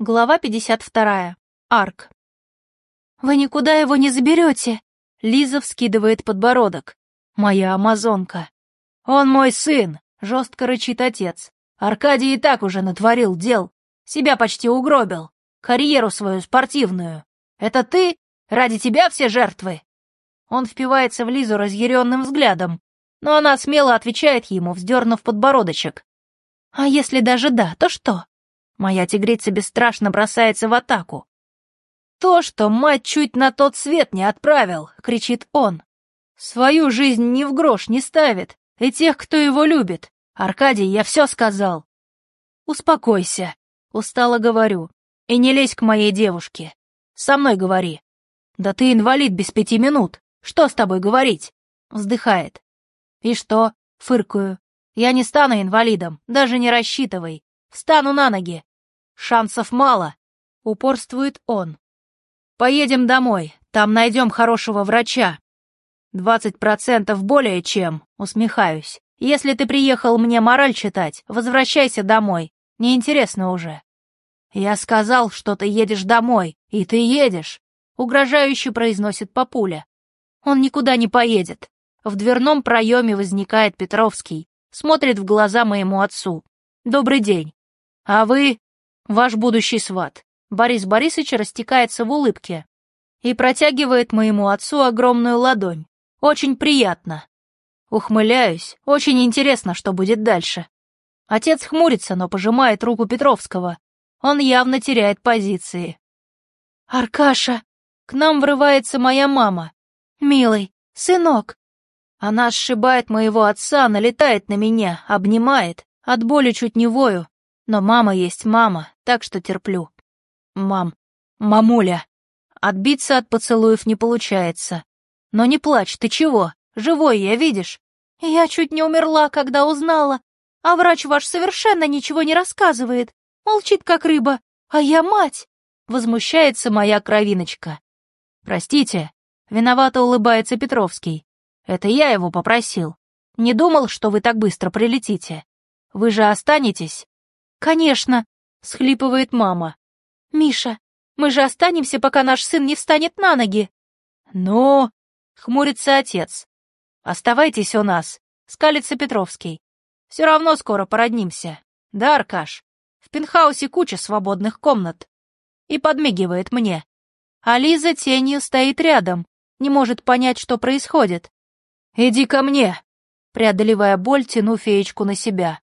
Глава 52. Арк. «Вы никуда его не заберете!» Лиза вскидывает подбородок. «Моя амазонка!» «Он мой сын!» — жестко рычит отец. «Аркадий и так уже натворил дел. Себя почти угробил. Карьеру свою спортивную. Это ты? Ради тебя все жертвы?» Он впивается в Лизу разъяренным взглядом, но она смело отвечает ему, вздернув подбородочек. «А если даже да, то что?» Моя тигрица бесстрашно бросается в атаку. «То, что мать чуть на тот свет не отправил!» — кричит он. «Свою жизнь ни в грош не ставит, и тех, кто его любит. Аркадий, я все сказал!» «Успокойся», — устало говорю, — «и не лезь к моей девушке. Со мной говори». «Да ты инвалид без пяти минут. Что с тобой говорить?» — вздыхает. «И что?» — фыркаю. «Я не стану инвалидом, даже не рассчитывай. Встану на ноги. Шансов мало, упорствует он. Поедем домой, там найдем хорошего врача. Двадцать процентов более чем, усмехаюсь. Если ты приехал мне мораль читать, возвращайся домой. Неинтересно уже. Я сказал, что ты едешь домой, и ты едешь, угрожающе произносит папуля. Он никуда не поедет. В дверном проеме возникает Петровский, смотрит в глаза моему отцу. «Добрый день. А вы ваш будущий сват. Борис Борисович растекается в улыбке и протягивает моему отцу огромную ладонь. Очень приятно. Ухмыляюсь, очень интересно, что будет дальше. Отец хмурится, но пожимает руку Петровского. Он явно теряет позиции. «Аркаша!» К нам врывается моя мама. «Милый, сынок!» Она сшибает моего отца, налетает на меня, обнимает. От боли чуть не вою, но мама есть мама, так что терплю. Мам, мамуля. Отбиться от поцелуев не получается. Но не плачь, ты чего? Живой я, видишь? Я чуть не умерла, когда узнала. А врач ваш совершенно ничего не рассказывает. Молчит, как рыба. А я мать. Возмущается моя кровиночка. Простите. Виновато улыбается Петровский. Это я его попросил. Не думал, что вы так быстро прилетите. Вы же останетесь? «Конечно», — схлипывает мама. «Миша, мы же останемся, пока наш сын не встанет на ноги». «Ну...» — хмурится отец. «Оставайтесь у нас», — скалится Петровский. «Все равно скоро породнимся. Да, Аркаш? В пентхаусе куча свободных комнат». И подмигивает мне. А Лиза тенью стоит рядом, не может понять, что происходит. «Иди ко мне!» Преодолевая боль, тяну феечку на себя.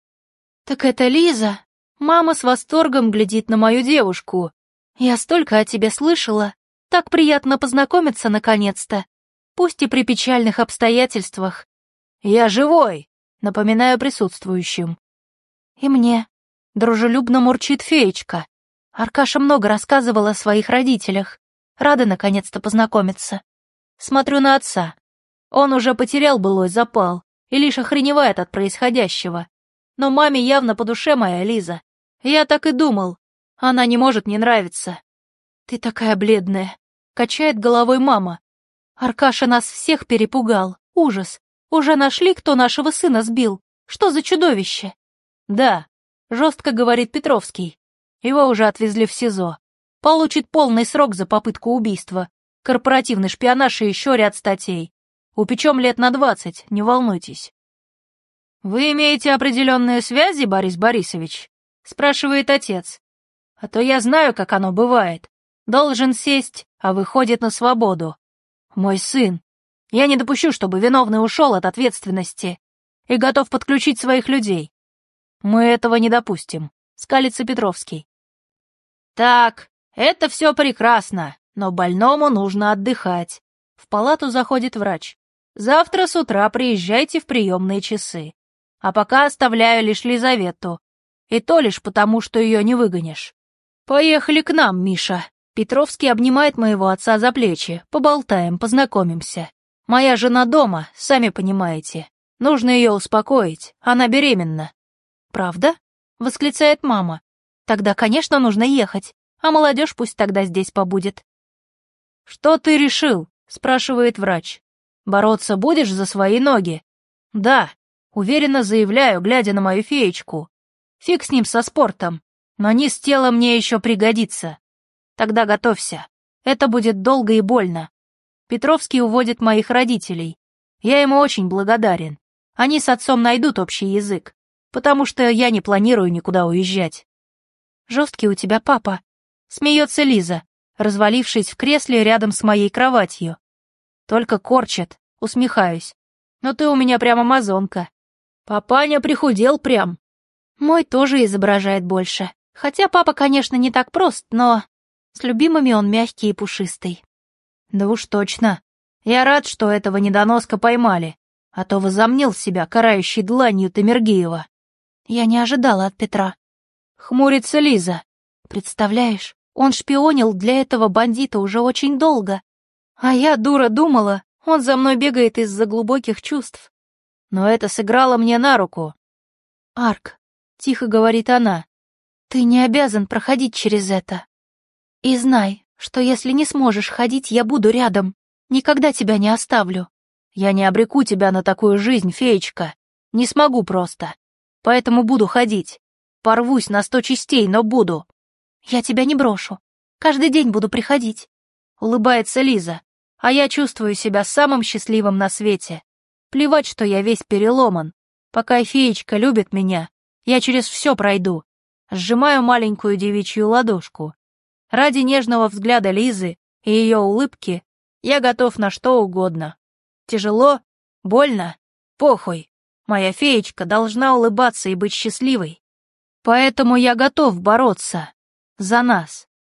«Так это Лиза?» Мама с восторгом глядит на мою девушку. Я столько о тебе слышала. Так приятно познакомиться наконец-то. Пусть и при печальных обстоятельствах. Я живой, напоминаю присутствующим. И мне. Дружелюбно мурчит феечка. Аркаша много рассказывала о своих родителях. Рада наконец-то познакомиться. Смотрю на отца. Он уже потерял былой запал и лишь охреневает от происходящего. Но маме явно по душе моя Лиза. Я так и думал. Она не может не нравиться. Ты такая бледная. Качает головой мама. Аркаша нас всех перепугал. Ужас. Уже нашли, кто нашего сына сбил? Что за чудовище? Да, жестко говорит Петровский. Его уже отвезли в СИЗО. Получит полный срок за попытку убийства. Корпоративный шпионаж и еще ряд статей. Упечем лет на двадцать, не волнуйтесь. Вы имеете определенные связи, Борис Борисович? Спрашивает отец. А то я знаю, как оно бывает. Должен сесть, а выходит на свободу. Мой сын. Я не допущу, чтобы виновный ушел от ответственности и готов подключить своих людей. Мы этого не допустим, скалится Петровский. Так, это все прекрасно, но больному нужно отдыхать. В палату заходит врач. Завтра с утра приезжайте в приемные часы. А пока оставляю лишь Лизавету. И то лишь потому, что ее не выгонишь. Поехали к нам, Миша. Петровский обнимает моего отца за плечи. Поболтаем, познакомимся. Моя жена дома, сами понимаете. Нужно ее успокоить, она беременна. Правда? Восклицает мама. Тогда, конечно, нужно ехать, а молодежь пусть тогда здесь побудет. Что ты решил? Спрашивает врач. Бороться будешь за свои ноги? Да, уверенно заявляю, глядя на мою феечку. Фиг с ним со спортом. Но низ тела мне еще пригодится. Тогда готовься. Это будет долго и больно. Петровский уводит моих родителей. Я ему очень благодарен. Они с отцом найдут общий язык, потому что я не планирую никуда уезжать. Жесткий у тебя папа. Смеется Лиза, развалившись в кресле рядом с моей кроватью. Только корчит, усмехаюсь. Но ты у меня прямо мазонка. Папаня прихудел прям. Мой тоже изображает больше. Хотя папа, конечно, не так прост, но... С любимыми он мягкий и пушистый. Да уж точно. Я рад, что этого недоноска поймали, а то возомнил себя карающей дланью Тамергиева. Я не ожидала от Петра. Хмурится Лиза. Представляешь, он шпионил для этого бандита уже очень долго. А я, дура, думала, он за мной бегает из-за глубоких чувств. Но это сыграло мне на руку. «Арк», — тихо говорит она, — «ты не обязан проходить через это. И знай, что если не сможешь ходить, я буду рядом, никогда тебя не оставлю. Я не обреку тебя на такую жизнь, феечка. Не смогу просто. Поэтому буду ходить. Порвусь на сто частей, но буду. Я тебя не брошу. Каждый день буду приходить. Улыбается Лиза, а я чувствую себя самым счастливым на свете. Плевать, что я весь переломан. Пока феечка любит меня, я через все пройду. Сжимаю маленькую девичью ладошку. Ради нежного взгляда Лизы и ее улыбки я готов на что угодно. Тяжело? Больно? Похуй. Моя феечка должна улыбаться и быть счастливой. Поэтому я готов бороться. За нас.